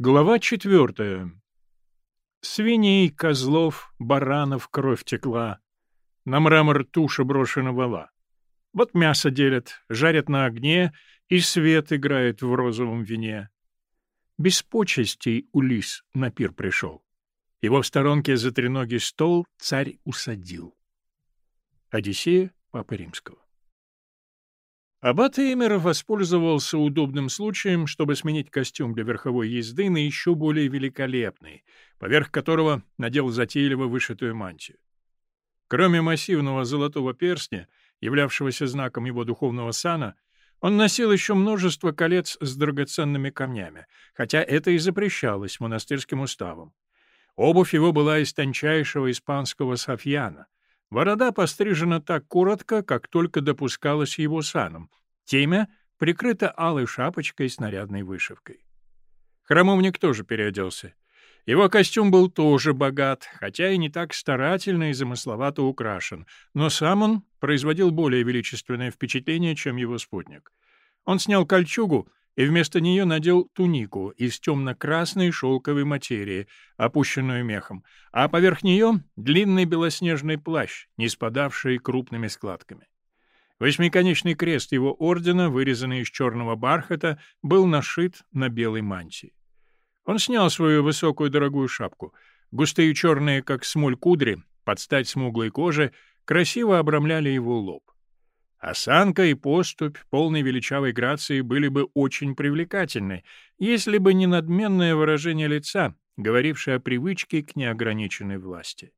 Глава четвертая. Свиней, козлов, баранов кровь текла. На мрамор туша брошена вала. Вот мясо делят, жарят на огне, и свет играет в розовом вине. Без почестей Улис на пир пришел. Его в сторонке за треногий стол царь усадил. Одиссея Папы Римского. Аббат Эймер воспользовался удобным случаем, чтобы сменить костюм для верховой езды на еще более великолепный, поверх которого надел затейливо вышитую мантию. Кроме массивного золотого перстня, являвшегося знаком его духовного сана, он носил еще множество колец с драгоценными камнями, хотя это и запрещалось монастырским уставом. Обувь его была из тончайшего испанского софьяна — Борода пострижена так коротко, как только допускалось его саном. Темя прикрыта алой шапочкой с нарядной вышивкой. Храмовник тоже переоделся. Его костюм был тоже богат, хотя и не так старательно и замысловато украшен, но сам он производил более величественное впечатление, чем его спутник. Он снял кольчугу и вместо нее надел тунику из темно-красной шелковой материи, опущенную мехом, а поверх нее — длинный белоснежный плащ, не спадавший крупными складками. Восьмиконечный крест его ордена, вырезанный из черного бархата, был нашит на белой мантии. Он снял свою высокую дорогую шапку. Густые черные, как смоль кудри, под стать смуглой кожи, красиво обрамляли его лоб. Осанка и поступь полной величавой грации были бы очень привлекательны, если бы не надменное выражение лица, говорившее о привычке к неограниченной власти.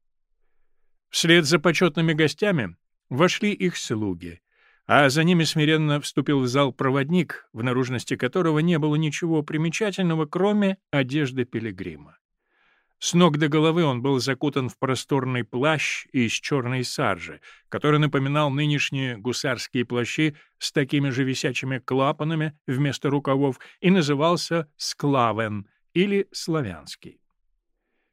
Вслед за почетными гостями вошли их слуги, а за ними смиренно вступил в зал проводник, в наружности которого не было ничего примечательного, кроме одежды пилигрима. С ног до головы он был закутан в просторный плащ из черной саржи, который напоминал нынешние гусарские плащи с такими же висячими клапанами вместо рукавов и назывался «склавен» или «славянский».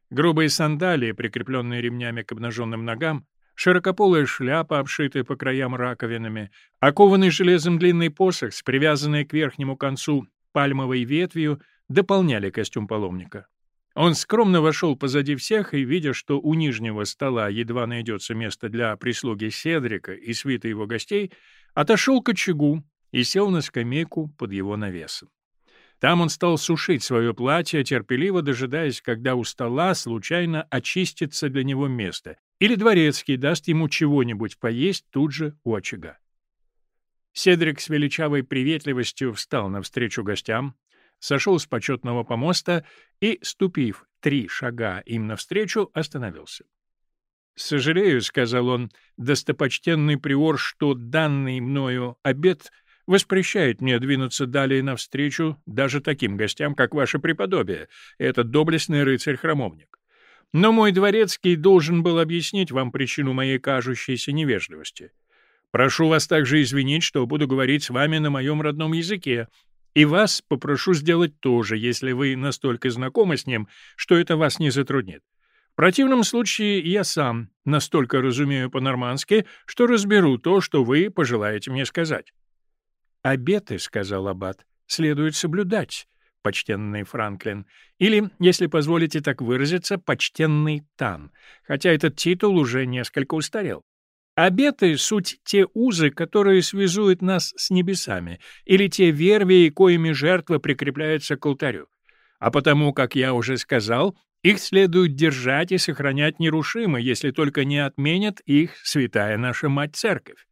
Грубые сандалии, прикрепленные ремнями к обнаженным ногам, широкополая шляпа, обшитая по краям раковинами, окованный железом длинный посох с привязанной к верхнему концу пальмовой ветвью дополняли костюм паломника. Он скромно вошел позади всех и, видя, что у нижнего стола едва найдется место для прислуги Седрика и свита его гостей, отошел к очагу и сел на скамейку под его навесом. Там он стал сушить свое платье, терпеливо дожидаясь, когда у стола случайно очистится для него место, или дворецкий даст ему чего-нибудь поесть тут же у очага. Седрик с величавой приветливостью встал навстречу гостям, сошел с почетного помоста и, ступив три шага им навстречу, остановился. «Сожалею», — сказал он, — «достопочтенный приор, что данный мною обед воспрещает мне двинуться далее навстречу даже таким гостям, как ваше преподобие, этот доблестный рыцарь-храмовник. Но мой дворецкий должен был объяснить вам причину моей кажущейся невежливости. Прошу вас также извинить, что буду говорить с вами на моем родном языке, и вас попрошу сделать то же, если вы настолько знакомы с ним, что это вас не затруднит. В противном случае я сам настолько разумею по-нормански, что разберу то, что вы пожелаете мне сказать. «Обеты», — сказал Аббат, — «следует соблюдать, почтенный Франклин, или, если позволите так выразиться, почтенный Тан, хотя этот титул уже несколько устарел. Обеты — суть те узы, которые связуют нас с небесами, или те вервии, коими жертва прикрепляется к алтарю. А потому, как я уже сказал, их следует держать и сохранять нерушимо, если только не отменят их святая наша Мать-Церковь.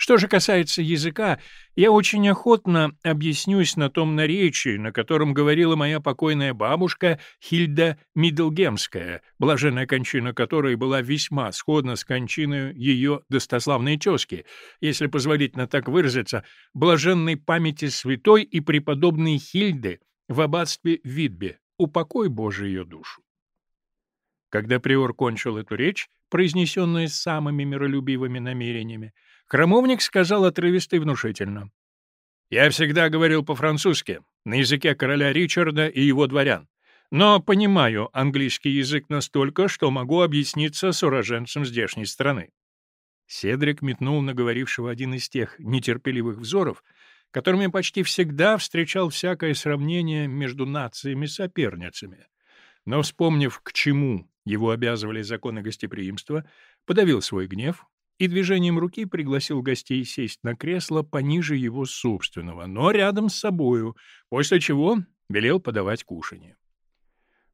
Что же касается языка, я очень охотно объяснюсь на том наречии, на котором говорила моя покойная бабушка Хильда Мидлгемская, блаженная кончина которой была весьма сходна с кончиной ее достославной тезки, если позволительно так выразиться, блаженной памяти святой и преподобной Хильды в аббатстве Видбе, упокой Божий ее душу. Когда приор кончил эту речь, произнесенную самыми миролюбивыми намерениями, Храмовник сказал отрывисто и внушительно. «Я всегда говорил по-французски, на языке короля Ричарда и его дворян, но понимаю английский язык настолько, что могу объясниться с уроженцем здешней страны». Седрик метнул на говорившего один из тех нетерпеливых взоров, которыми почти всегда встречал всякое сравнение между нациями-соперницами. Но, вспомнив, к чему его обязывали законы гостеприимства, подавил свой гнев и движением руки пригласил гостей сесть на кресло пониже его собственного, но рядом с собою, после чего велел подавать кушанье.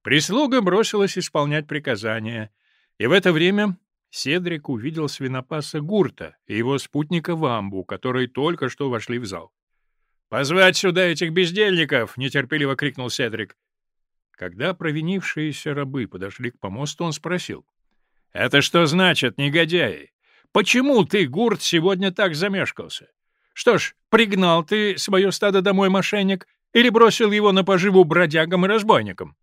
Прислуга бросилась исполнять приказания, и в это время Седрик увидел свинопаса Гурта и его спутника Вамбу, которые только что вошли в зал. «Позвать сюда этих бездельников!» — нетерпеливо крикнул Седрик. Когда провинившиеся рабы подошли к помосту, он спросил. «Это что значит, негодяи? Почему ты, Гурт, сегодня так замешкался? Что ж, пригнал ты свое стадо домой, мошенник, или бросил его на поживу бродягам и разбойникам?»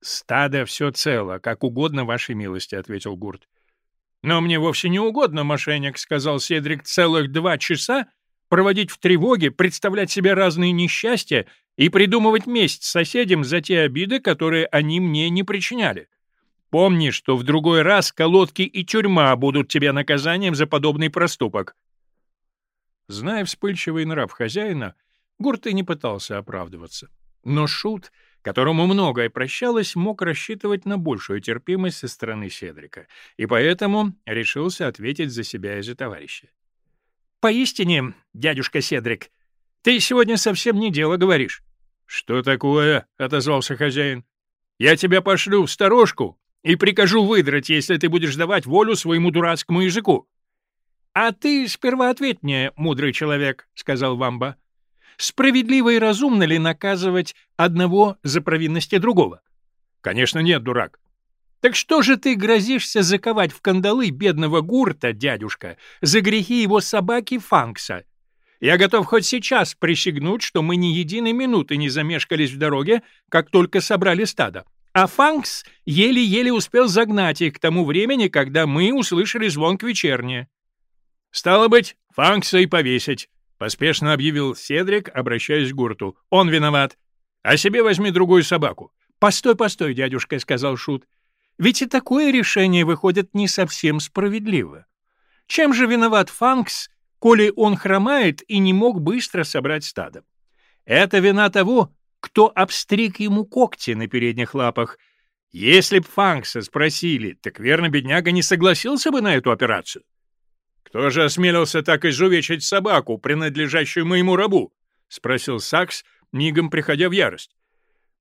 «Стадо все цело, как угодно вашей милости», — ответил Гурт. «Но мне вовсе не угодно, мошенник», — сказал Седрик, — «целых два часа проводить в тревоге, представлять себе разные несчастья и придумывать месть соседям за те обиды, которые они мне не причиняли. Помни, что в другой раз колодки и тюрьма будут тебе наказанием за подобный проступок». Зная вспыльчивый нрав хозяина, Гурт и не пытался оправдываться. Но Шут — которому многое прощалось, мог рассчитывать на большую терпимость со стороны Седрика, и поэтому решился ответить за себя и за товарища. «Поистине, дядюшка Седрик, ты сегодня совсем не дело говоришь». «Что такое?» — отозвался хозяин. «Я тебя пошлю в сторожку и прикажу выдрать, если ты будешь давать волю своему дурацкому языку». «А ты сперва ответь мне, мудрый человек», — сказал Вамба. Справедливо и разумно ли наказывать одного за провинности другого? Конечно, нет, дурак. Так что же ты грозишься заковать в кандалы бедного гурта, дядюшка, за грехи его собаки Фанкса? Я готов хоть сейчас присягнуть, что мы ни единой минуты не замешкались в дороге, как только собрали стадо. А Фанкс еле-еле успел загнать их к тому времени, когда мы услышали звон к вечерне. Стало быть, Фанкса и повесить. — поспешно объявил Седрик, обращаясь к Гурту. «Он виноват. А себе возьми другую собаку». «Постой, постой, дядюшка», — сказал Шут. «Ведь и такое решение выходит не совсем справедливо. Чем же виноват Фанкс, коли он хромает и не мог быстро собрать стадо? Это вина того, кто обстриг ему когти на передних лапах. Если б Фанкса спросили, так верно, бедняга не согласился бы на эту операцию. «Кто же осмелился так изувечить собаку, принадлежащую моему рабу?» — спросил Сакс, мигом приходя в ярость.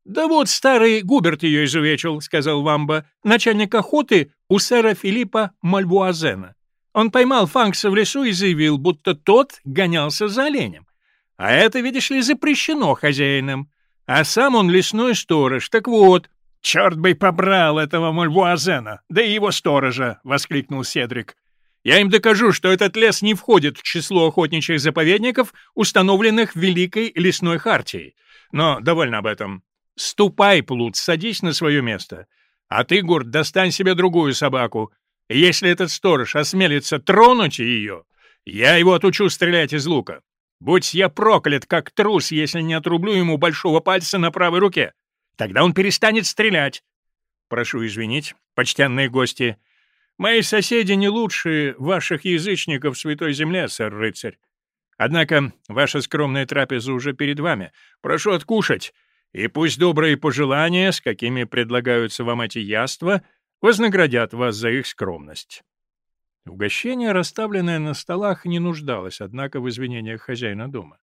«Да вот старый Губерт ее изувечил», — сказал Вамба, начальник охоты у сэра Филиппа Мальбуазена. Он поймал Фанкса в лесу и заявил, будто тот гонялся за оленем. А это, видишь ли, запрещено хозяином. А сам он лесной сторож. Так вот, черт бы побрал этого Мальбуазена, да и его сторожа, — воскликнул Седрик. Я им докажу, что этот лес не входит в число охотничьих заповедников, установленных Великой лесной хартией. Но довольно об этом. Ступай, Плут, садись на свое место. А ты, Гурт, достань себе другую собаку. Если этот сторож осмелится тронуть ее, я его отучу стрелять из лука. Будь я проклят, как трус, если не отрублю ему большого пальца на правой руке. Тогда он перестанет стрелять. Прошу извинить, почтенные гости, — Мои соседи не лучше ваших язычников в Святой Земле, сэр-рыцарь. Однако ваша скромная трапеза уже перед вами. Прошу откушать, и пусть добрые пожелания, с какими предлагаются вам эти яства, вознаградят вас за их скромность». Угощение, расставленное на столах, не нуждалось, однако, в извинениях хозяина дома.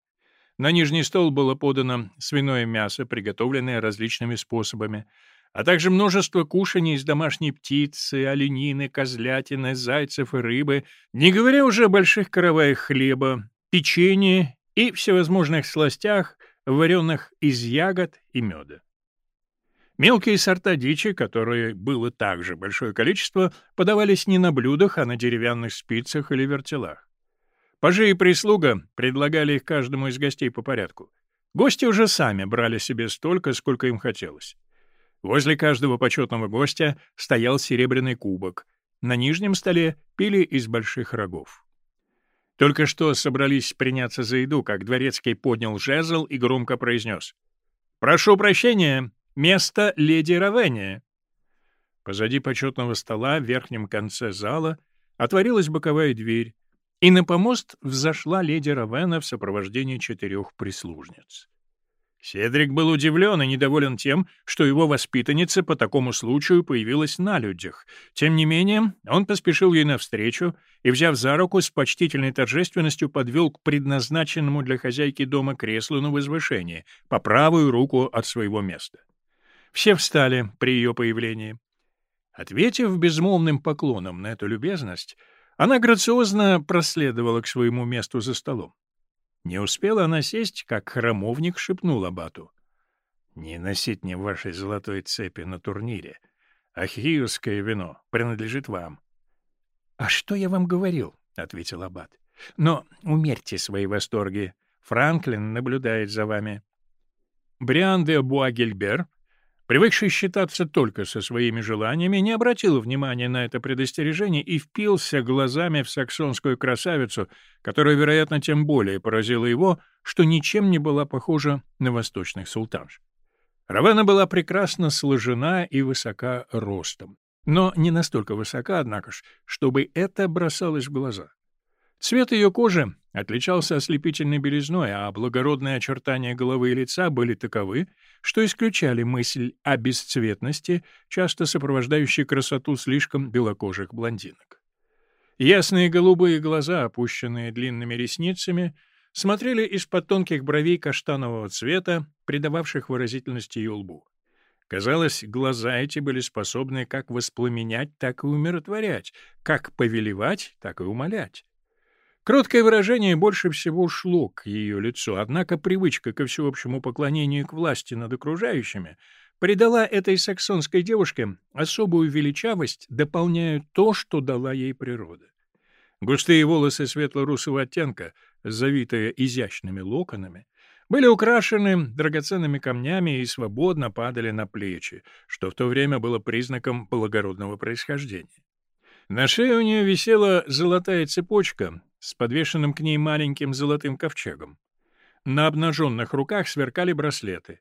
На нижний стол было подано свиное мясо, приготовленное различными способами, а также множество кушаний из домашней птицы, оленины, козлятины, зайцев и рыбы, не говоря уже о больших караваях хлеба, печенье и всевозможных сластях, вареных из ягод и меда. Мелкие сорта дичи, которые было также большое количество, подавались не на блюдах, а на деревянных спицах или вертелах. Пажи и прислуга предлагали их каждому из гостей по порядку. Гости уже сами брали себе столько, сколько им хотелось. Возле каждого почетного гостя стоял серебряный кубок. На нижнем столе пили из больших рогов. Только что собрались приняться за еду, как дворецкий поднял жезл и громко произнес. «Прошу прощения, место леди Равения». Позади почетного стола в верхнем конце зала отворилась боковая дверь, и на помост взошла леди Равена в сопровождении четырех прислужниц. Седрик был удивлен и недоволен тем, что его воспитанница по такому случаю появилась на людях. Тем не менее, он поспешил ей навстречу и, взяв за руку, с почтительной торжественностью подвел к предназначенному для хозяйки дома креслу на возвышении, по правую руку от своего места. Все встали при ее появлении. Ответив безмолвным поклоном на эту любезность, она грациозно проследовала к своему месту за столом. Не успела она сесть, как храмовник шепнул абату. — Не носить мне вашей золотой цепи на турнире. Ахиевское вино принадлежит вам. — А что я вам говорил? — ответил аббат. — Но умерьте свои восторги. Франклин наблюдает за вами. Бриан де Буагельбер привыкший считаться только со своими желаниями, не обратил внимания на это предостережение и впился глазами в саксонскую красавицу, которая, вероятно, тем более поразила его, что ничем не была похожа на восточных султанш. Равена была прекрасно сложена и высока ростом, но не настолько высока, однако ж, чтобы это бросалось в глаза. Цвет ее кожи отличался ослепительной белизной, а благородные очертания головы и лица были таковы, что исключали мысль о бесцветности, часто сопровождающей красоту слишком белокожих блондинок. Ясные голубые глаза, опущенные длинными ресницами, смотрели из-под тонких бровей каштанового цвета, придававших выразительности ее лбу. Казалось, глаза эти были способны как воспламенять, так и умиротворять, как повелевать, так и умолять. Кроткое выражение больше всего шло к ее лицу, однако привычка ко всеобщему поклонению к власти над окружающими придала этой саксонской девушке особую величавость, дополняя то, что дала ей природа. Густые волосы светло-русого оттенка, завитые изящными локонами, были украшены драгоценными камнями и свободно падали на плечи, что в то время было признаком благородного происхождения. На шее у нее висела золотая цепочка, с подвешенным к ней маленьким золотым ковчегом. На обнаженных руках сверкали браслеты.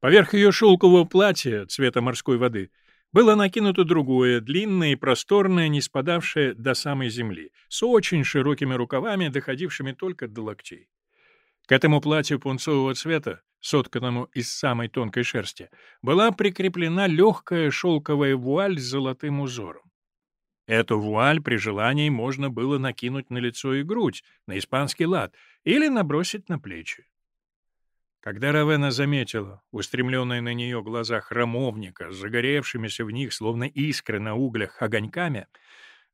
Поверх ее шелкового платья цвета морской воды было накинуто другое, длинное и просторное, не спадавшее до самой земли, с очень широкими рукавами, доходившими только до локтей. К этому платью пунцового цвета, сотканному из самой тонкой шерсти, была прикреплена легкая шелковая вуаль с золотым узором. Эту вуаль при желании можно было накинуть на лицо и грудь, на испанский лад, или набросить на плечи. Когда Равена заметила устремленные на нее глаза храмовника, загоревшимися в них, словно искры на углях, огоньками,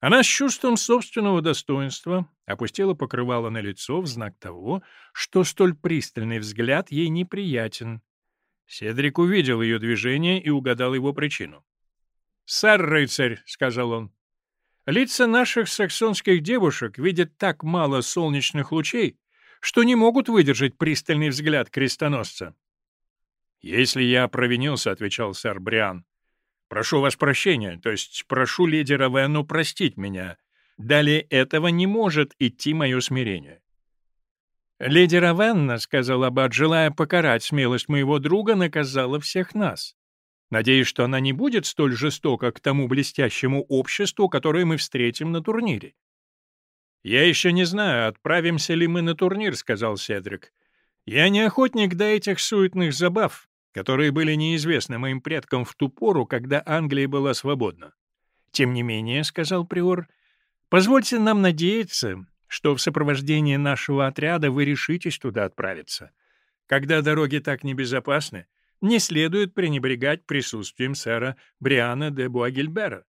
она с чувством собственного достоинства опустила покрывало на лицо в знак того, что столь пристальный взгляд ей неприятен. Седрик увидел ее движение и угадал его причину. «Сэр-рыцарь», — сказал он, Лица наших саксонских девушек видят так мало солнечных лучей, что не могут выдержать пристальный взгляд крестоносца. «Если я провинился», — отвечал сэр Бриан, — «прошу вас прощения, то есть прошу леди Равенну простить меня. Далее этого не может идти мое смирение». «Леди Равенна», — сказал Аббат, желая покарать смелость моего друга, наказала всех нас. Надеюсь, что она не будет столь жестока к тому блестящему обществу, которое мы встретим на турнире. «Я еще не знаю, отправимся ли мы на турнир», — сказал Седрик. «Я не охотник до этих суетных забав, которые были неизвестны моим предкам в ту пору, когда Англия была свободна. Тем не менее, — сказал Приор, — позвольте нам надеяться, что в сопровождении нашего отряда вы решитесь туда отправиться. Когда дороги так небезопасны, не следует пренебрегать присутствием сэра Бриана де Буагильбера.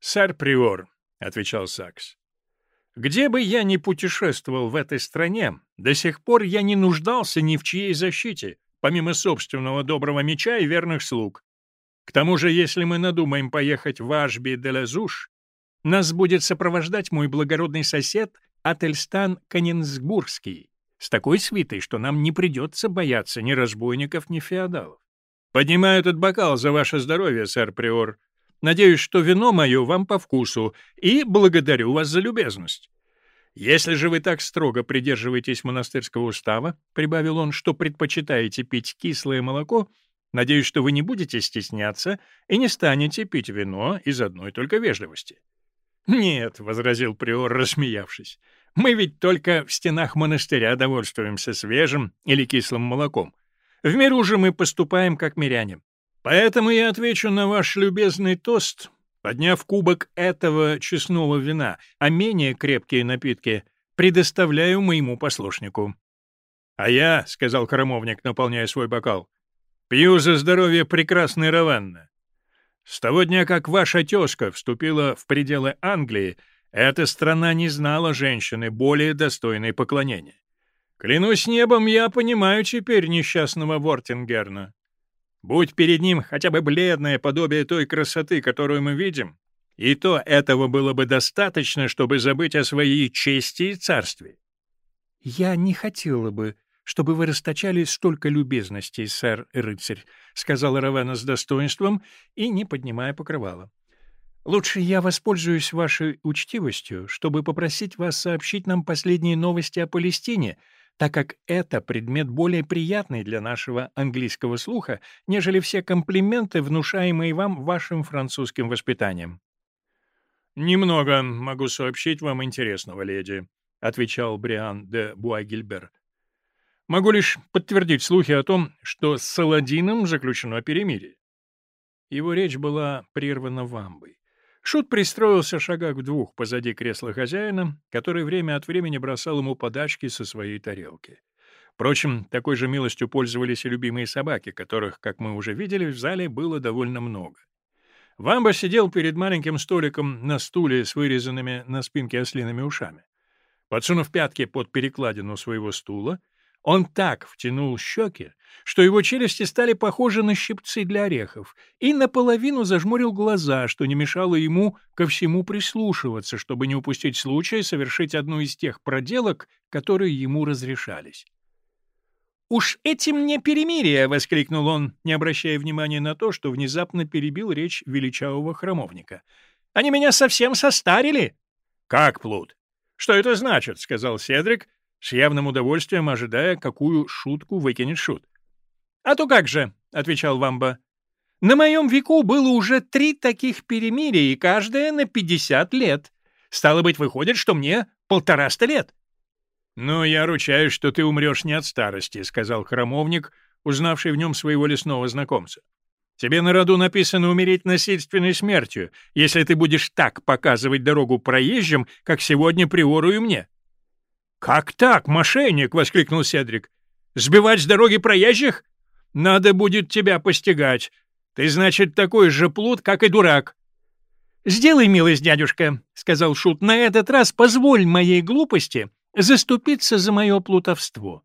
«Сэр Приор», — отвечал Сакс, — «где бы я ни путешествовал в этой стране, до сих пор я не нуждался ни в чьей защите, помимо собственного доброго меча и верных слуг. К тому же, если мы надумаем поехать в Ашби де Лазуш, нас будет сопровождать мой благородный сосед Ательстан Каненсбургский, с такой свитой, что нам не придется бояться ни разбойников, ни феодалов. Поднимаю этот бокал за ваше здоровье, сэр Приор. Надеюсь, что вино мое вам по вкусу, и благодарю вас за любезность. Если же вы так строго придерживаетесь монастырского устава, — прибавил он, — что предпочитаете пить кислое молоко, надеюсь, что вы не будете стесняться и не станете пить вино из одной только вежливости. «Нет», — возразил приор, рассмеявшись, — «мы ведь только в стенах монастыря довольствуемся свежим или кислым молоком. В миру же мы поступаем как миряне. Поэтому я отвечу на ваш любезный тост, подняв кубок этого честного вина, а менее крепкие напитки предоставляю моему послушнику». «А я», — сказал храмовник, наполняя свой бокал, — «пью за здоровье прекрасной Равенны. С того дня, как ваша тезка вступила в пределы Англии, эта страна не знала женщины, более достойной поклонения. Клянусь небом, я понимаю теперь несчастного Вортингерна. Будь перед ним хотя бы бледное подобие той красоты, которую мы видим, и то этого было бы достаточно, чтобы забыть о своей чести и царстве. — Я не хотела бы, чтобы вы расточали столько любезностей, сэр рыцарь», — сказала Равена с достоинством и не поднимая покрывала. «Лучше я воспользуюсь вашей учтивостью, чтобы попросить вас сообщить нам последние новости о Палестине, так как это предмет более приятный для нашего английского слуха, нежели все комплименты, внушаемые вам вашим французским воспитанием». «Немного могу сообщить вам интересного, леди», — отвечал Бриан де Буагильбер. Могу лишь подтвердить слухи о том, что с Саладином заключено перемирие. Его речь была прервана вамбой. Шут пристроился шагах в двух позади кресла хозяина, который время от времени бросал ему подачки со своей тарелки. Впрочем, такой же милостью пользовались и любимые собаки, которых, как мы уже видели, в зале было довольно много. Вамба сидел перед маленьким столиком на стуле с вырезанными на спинке ослиными ушами. Подсунув пятки под перекладину своего стула, он так втянул щеки, что его челюсти стали похожи на щипцы для орехов, и наполовину зажмурил глаза, что не мешало ему ко всему прислушиваться, чтобы не упустить случая совершить одну из тех проделок, которые ему разрешались. «Уж этим не перемирие!» — воскликнул он, не обращая внимания на то, что внезапно перебил речь величавого храмовника. «Они меня совсем состарили!» «Как, Плут? Что это значит?» — сказал Седрик, с явным удовольствием ожидая, какую шутку выкинет шут. «А то как же», — отвечал Вамба. «На моем веку было уже три таких перемирия, и каждое на пятьдесят лет. Стало быть, выходит, что мне полтораста лет». «Ну, я ручаюсь, что ты умрешь не от старости», — сказал храмовник, узнавший в нем своего лесного знакомца. «Тебе на роду написано умереть насильственной смертью, если ты будешь так показывать дорогу проезжим, как сегодня приору мне». «Как так, мошенник?» — воскликнул Седрик. «Сбивать с дороги проезжих? Надо будет тебя постигать. Ты, значит, такой же плут, как и дурак». «Сделай милость, дядюшка», — сказал Шут, — «на этот раз позволь моей глупости заступиться за мое плутовство.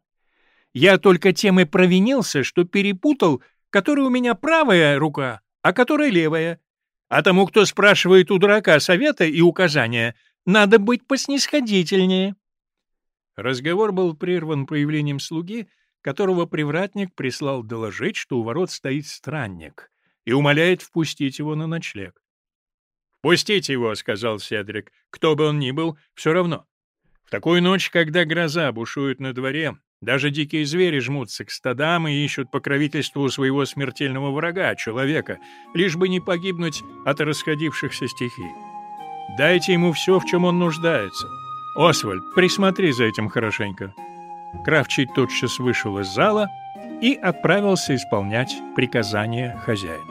Я только тем и провинился, что перепутал, которая у меня правая рука, а которая левая. А тому, кто спрашивает у дурака совета и указания, надо быть поснисходительнее». Разговор был прерван появлением слуги, которого привратник прислал доложить, что у ворот стоит странник, и умоляет впустить его на ночлег. «Впустите его», — сказал Седрик, — «кто бы он ни был, все равно. В такую ночь, когда гроза бушует на дворе, даже дикие звери жмутся к стадам и ищут покровительства у своего смертельного врага, человека, лишь бы не погибнуть от расходившихся стихий. Дайте ему все, в чем он нуждается». «Освальд, присмотри за этим хорошенько». Кравчий тотчас вышел из зала и отправился исполнять приказания хозяина.